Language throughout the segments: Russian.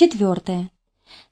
Четвертое.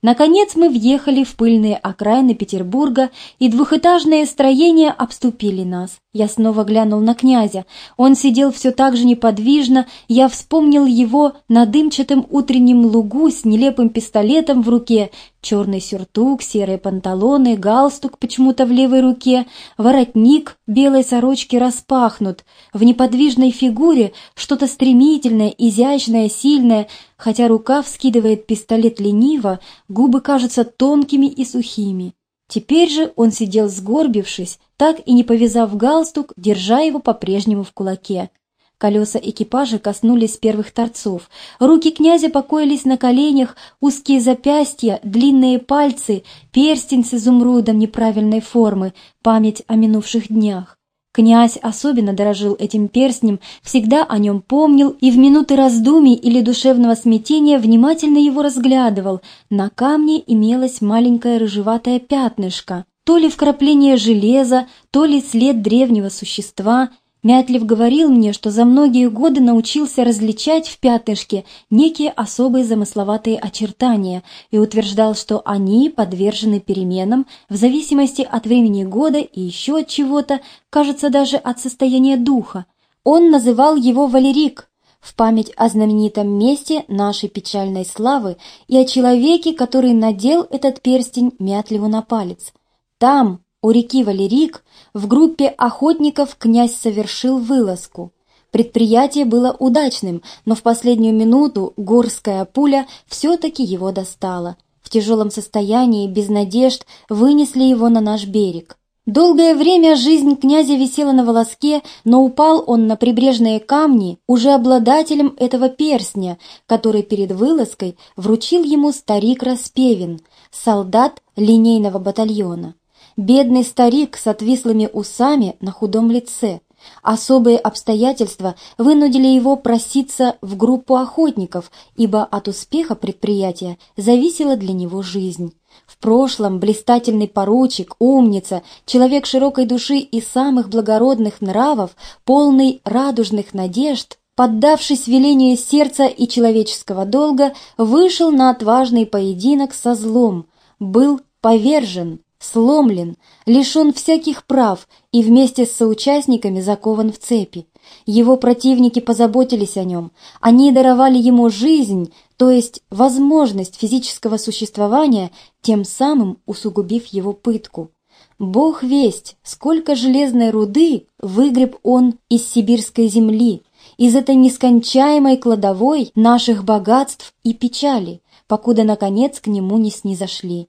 Наконец мы въехали в пыльные окраины Петербурга, и двухэтажные строения обступили нас. Я снова глянул на князя. Он сидел все так же неподвижно, я вспомнил его на дымчатом утреннем лугу с нелепым пистолетом в руке, черный сюртук, серые панталоны, галстук почему-то в левой руке, воротник белой сорочки распахнут. В неподвижной фигуре что-то стремительное, изящное, сильное, хотя рука вскидывает пистолет лениво, губы кажутся тонкими и сухими. Теперь же он сидел сгорбившись, так и не повязав галстук, держа его по-прежнему в кулаке. Колеса экипажа коснулись первых торцов. Руки князя покоились на коленях, узкие запястья, длинные пальцы, перстень с изумрудом неправильной формы, память о минувших днях. Князь особенно дорожил этим перстнем, всегда о нем помнил и в минуты раздумий или душевного смятения внимательно его разглядывал. На камне имелось маленькое рыжеватое пятнышко, то ли вкрапление железа, то ли след древнего существа — Мятлив говорил мне, что за многие годы научился различать в пятнышке некие особые замысловатые очертания и утверждал, что они подвержены переменам в зависимости от времени года и еще от чего-то, кажется, даже от состояния духа. Он называл его Валерик, в память о знаменитом месте нашей печальной славы и о человеке, который надел этот перстень Мятливу на палец. Там, у реки Валерик в группе охотников князь совершил вылазку. Предприятие было удачным, но в последнюю минуту горская пуля все-таки его достала. В тяжелом состоянии, без надежд, вынесли его на наш берег. Долгое время жизнь князя висела на волоске, но упал он на прибрежные камни уже обладателем этого перстня, который перед вылазкой вручил ему старик Распевин, солдат линейного батальона. Бедный старик с отвислыми усами на худом лице. Особые обстоятельства вынудили его проситься в группу охотников, ибо от успеха предприятия зависела для него жизнь. В прошлом блистательный поручик, умница, человек широкой души и самых благородных нравов, полный радужных надежд, поддавшись велению сердца и человеческого долга, вышел на отважный поединок со злом, был повержен, сломлен, лишен всяких прав и вместе с соучастниками закован в цепи. Его противники позаботились о нем, они даровали ему жизнь, то есть возможность физического существования, тем самым усугубив его пытку. Бог весть, сколько железной руды выгреб он из сибирской земли, из этой нескончаемой кладовой наших богатств и печали, покуда, наконец, к нему не снизошли.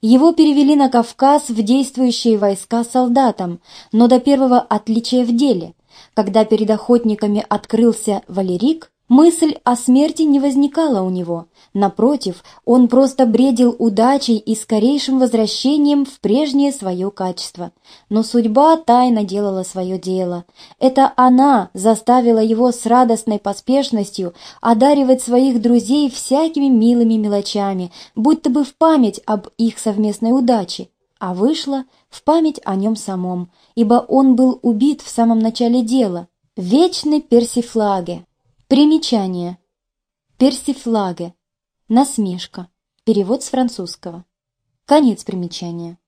Его перевели на Кавказ в действующие войска солдатам, но до первого отличия в деле. Когда перед охотниками открылся Валерик, Мысль о смерти не возникала у него. Напротив, он просто бредил удачей и скорейшим возвращением в прежнее свое качество. Но судьба тайно делала свое дело. Это она заставила его с радостной поспешностью одаривать своих друзей всякими милыми мелочами, будто бы в память об их совместной удаче. А вышло в память о нем самом, ибо он был убит в самом начале дела. Вечный Персифлаге. Примечание. Персифлаге. Насмешка. Перевод с французского. Конец примечания.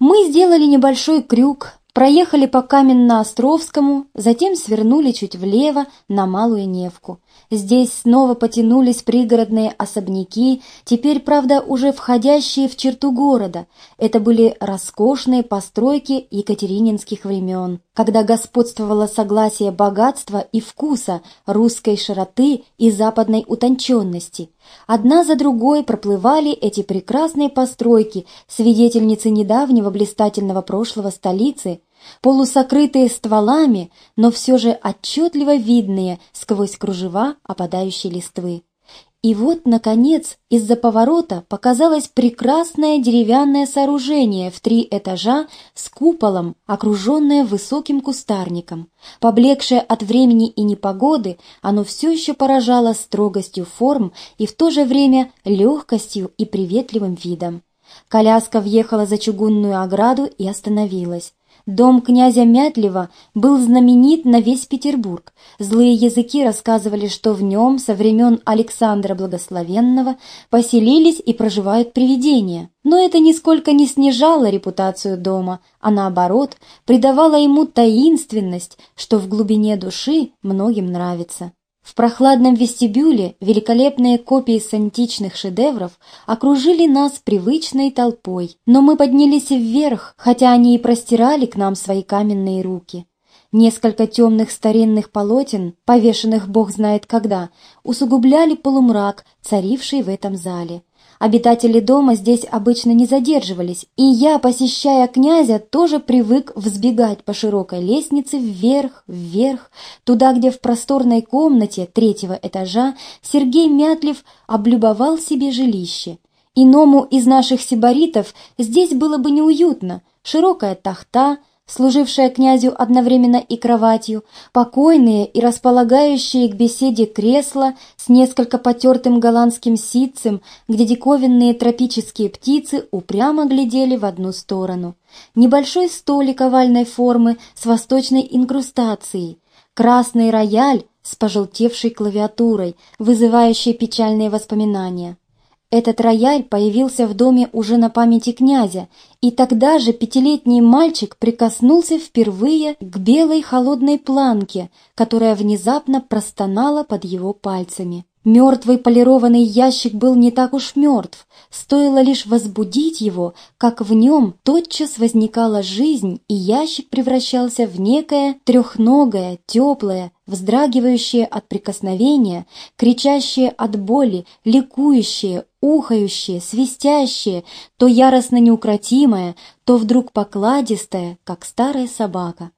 Мы сделали небольшой крюк, проехали по Каменно-Островскому, затем свернули чуть влево на Малую Невку. Здесь снова потянулись пригородные особняки, теперь, правда, уже входящие в черту города. Это были роскошные постройки екатерининских времен, когда господствовало согласие богатства и вкуса, русской широты и западной утонченности. Одна за другой проплывали эти прекрасные постройки, свидетельницы недавнего блистательного прошлого столицы – полусокрытые стволами, но все же отчетливо видные сквозь кружева опадающей листвы. И вот, наконец, из-за поворота показалось прекрасное деревянное сооружение в три этажа с куполом, окруженное высоким кустарником. Поблекшее от времени и непогоды, оно все еще поражало строгостью форм и в то же время легкостью и приветливым видом. Коляска въехала за чугунную ограду и остановилась. Дом князя Мятлева был знаменит на весь Петербург. Злые языки рассказывали, что в нем со времен Александра Благословенного поселились и проживают привидения. Но это нисколько не снижало репутацию дома, а наоборот придавало ему таинственность, что в глубине души многим нравится. В прохладном вестибюле великолепные копии с античных шедевров окружили нас привычной толпой, но мы поднялись вверх, хотя они и простирали к нам свои каменные руки. Несколько темных старинных полотен, повешенных бог знает когда, усугубляли полумрак, царивший в этом зале. Обитатели дома здесь обычно не задерживались, и я, посещая князя, тоже привык взбегать по широкой лестнице вверх, вверх, туда, где в просторной комнате третьего этажа Сергей Мятлев облюбовал себе жилище. Иному из наших сибаритов здесь было бы неуютно. Широкая тахта — служившая князю одновременно и кроватью, покойные и располагающие к беседе кресла с несколько потертым голландским ситцем, где диковинные тропические птицы упрямо глядели в одну сторону, небольшой столик овальной формы с восточной инкрустацией, красный рояль с пожелтевшей клавиатурой, вызывающей печальные воспоминания. Этот рояль появился в доме уже на памяти князя, и тогда же пятилетний мальчик прикоснулся впервые к белой холодной планке, которая внезапно простонала под его пальцами. Мертвый полированный ящик был не так уж мертв, стоило лишь возбудить его, как в нем тотчас возникала жизнь, и ящик превращался в некое трехногое, теплое, вздрагивающее от прикосновения, кричащее от боли, ликующее, ухающее, свистящее, то яростно неукротимое, то вдруг покладистое, как старая собака.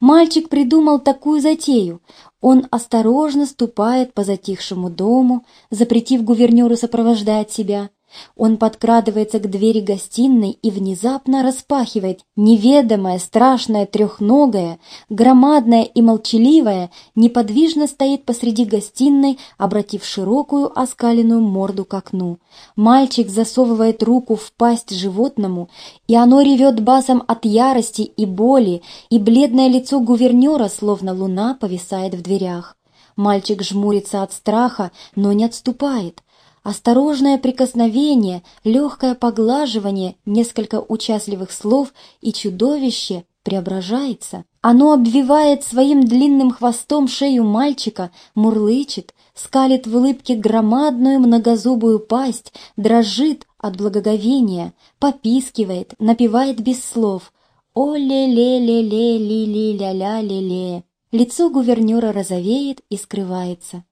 Мальчик придумал такую затею. Он осторожно ступает по затихшему дому, запретив гувернеру сопровождать себя, он подкрадывается к двери гостиной и внезапно распахивает неведомое, страшное, трехногое, громадное и молчаливое, неподвижно стоит посреди гостиной, обратив широкую оскаленную морду к окну. Мальчик засовывает руку в пасть животному, и оно ревет басом от ярости и боли, и бледное лицо гувернера, словно луна, повисает в дверях. Мальчик жмурится от страха, но не отступает. Осторожное прикосновение, легкое поглаживание, несколько участливых слов, и чудовище преображается. Оно обвивает своим длинным хвостом шею мальчика, мурлычет, скалит в улыбке громадную многозубую пасть, дрожит от благоговения, попискивает, напевает без слов «О-ле-ле-ле-ле-ли-ли-ля-ля-ле-ле». Лицо гувернера розовеет и скрывается.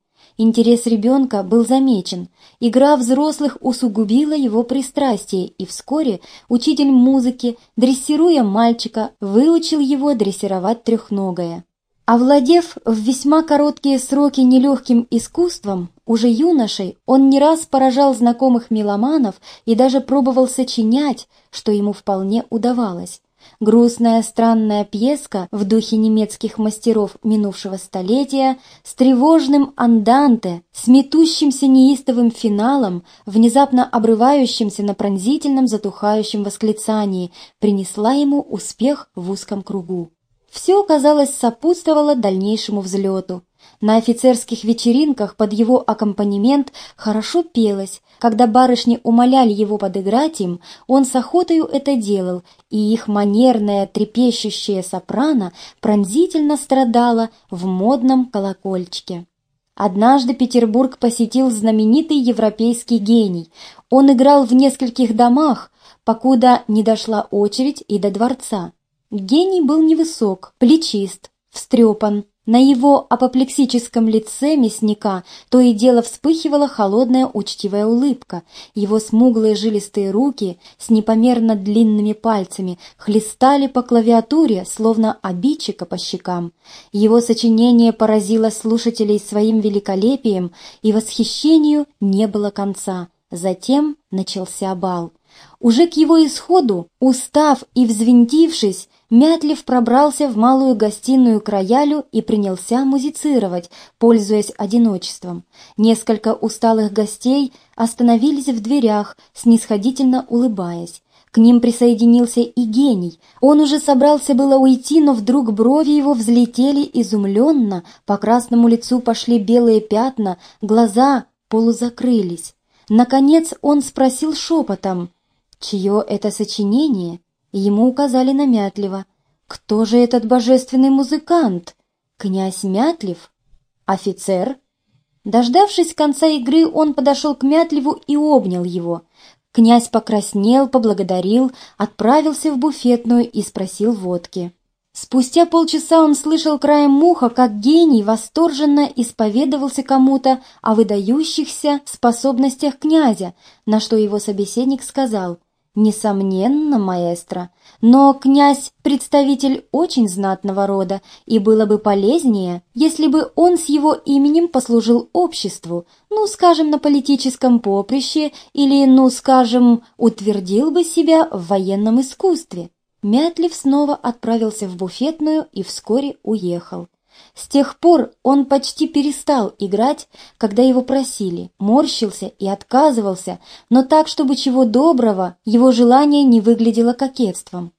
Интерес ребенка был замечен, игра взрослых усугубила его пристрастие, и вскоре учитель музыки, дрессируя мальчика, выучил его дрессировать трехногое. Овладев в весьма короткие сроки нелегким искусством, уже юношей он не раз поражал знакомых меломанов и даже пробовал сочинять, что ему вполне удавалось. Грустная странная пьеска в духе немецких мастеров минувшего столетия с тревожным анданте, с метущимся неистовым финалом, внезапно обрывающимся на пронзительном затухающем восклицании, принесла ему успех в узком кругу. Все, казалось, сопутствовало дальнейшему взлету. На офицерских вечеринках под его аккомпанемент хорошо пелось. Когда барышни умоляли его подыграть им, он с охотою это делал, и их манерная трепещущая сопрано пронзительно страдала в модном колокольчике. Однажды Петербург посетил знаменитый европейский гений. Он играл в нескольких домах, покуда не дошла очередь и до дворца. Гений был невысок, плечист, встрепан, на его апоплексическом лице мясника то и дело вспыхивала холодная учтивая улыбка. Его смуглые жилистые руки с непомерно длинными пальцами хлестали по клавиатуре, словно обидчика по щекам. Его сочинение поразило слушателей своим великолепием, и восхищению не было конца. Затем начался бал. Уже к его исходу, устав и взвинтившись, Мятлив пробрался в малую гостиную к роялю и принялся музицировать, пользуясь одиночеством. Несколько усталых гостей остановились в дверях, снисходительно улыбаясь. К ним присоединился и гений. Он уже собрался было уйти, но вдруг брови его взлетели изумленно, по красному лицу пошли белые пятна, глаза полузакрылись. Наконец он спросил шепотом, чье это сочинение? Ему указали на Мятлева. Кто же этот божественный музыкант? Князь Мятлев? Офицер? Дождавшись конца игры, он подошел к Мятлеву и обнял его. Князь покраснел, поблагодарил, отправился в буфетную и спросил водки. Спустя полчаса он слышал краем муха, как гений восторженно исповедовался кому-то о выдающихся способностях князя, на что его собеседник сказал — «Несомненно, маэстро, но князь – представитель очень знатного рода, и было бы полезнее, если бы он с его именем послужил обществу, ну, скажем, на политическом поприще, или, ну, скажем, утвердил бы себя в военном искусстве». Мятлив снова отправился в буфетную и вскоре уехал. С тех пор он почти перестал играть, когда его просили, морщился и отказывался, но так, чтобы чего доброго, его желание не выглядело кокетством.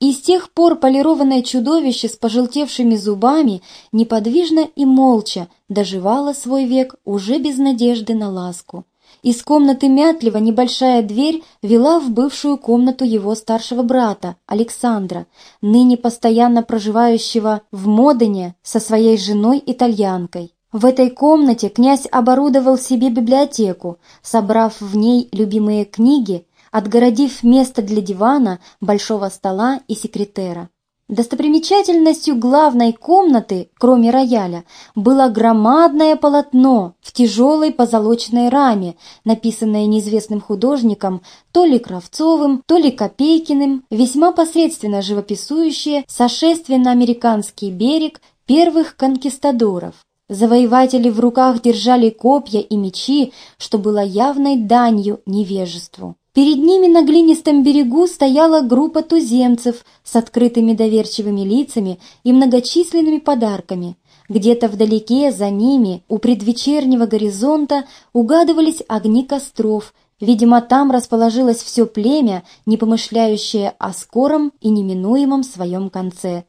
И с тех пор полированное чудовище с пожелтевшими зубами неподвижно и молча доживало свой век уже без надежды на ласку. Из комнаты Мятлева небольшая дверь вела в бывшую комнату его старшего брата, Александра, ныне постоянно проживающего в Модене со своей женой-итальянкой. В этой комнате князь оборудовал себе библиотеку, собрав в ней любимые книги, отгородив место для дивана, большого стола и секретера. Достопримечательностью главной комнаты, кроме рояля, было громадное полотно в тяжелой позолоченной раме, написанное неизвестным художником, то ли Кравцовым, то ли Копейкиным, весьма посредственно живописующее сошествие на американский берег первых конкистадоров. Завоеватели в руках держали копья и мечи, что было явной данью невежеству. Перед ними на глинистом берегу стояла группа туземцев с открытыми доверчивыми лицами и многочисленными подарками. Где-то вдалеке за ними, у предвечернего горизонта, угадывались огни костров. Видимо, там расположилось все племя, не помышляющее о скором и неминуемом своем конце.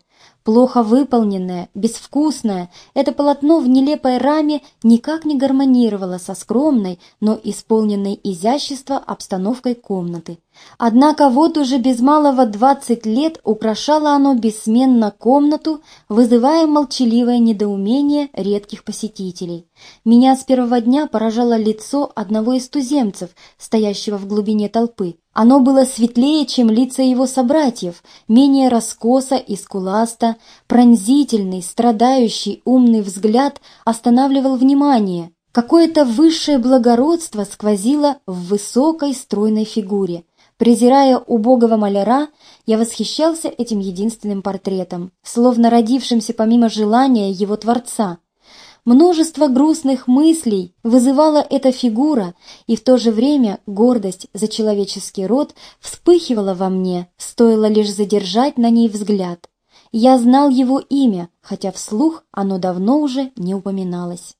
Плохо выполненное, безвкусное, это полотно в нелепой раме никак не гармонировало со скромной, но исполненной изящества обстановкой комнаты. Однако вот уже без малого двадцать лет украшало оно бессменно комнату, вызывая молчаливое недоумение редких посетителей. Меня с первого дня поражало лицо одного из туземцев, стоящего в глубине толпы. Оно было светлее, чем лица его собратьев, менее раскосо и скуласто, пронзительный, страдающий, умный взгляд останавливал внимание. Какое-то высшее благородство сквозило в высокой стройной фигуре. Презирая убогого маляра, я восхищался этим единственным портретом, словно родившимся помимо желания его творца. Множество грустных мыслей вызывала эта фигура, и в то же время гордость за человеческий род вспыхивала во мне, стоило лишь задержать на ней взгляд. Я знал его имя, хотя вслух оно давно уже не упоминалось.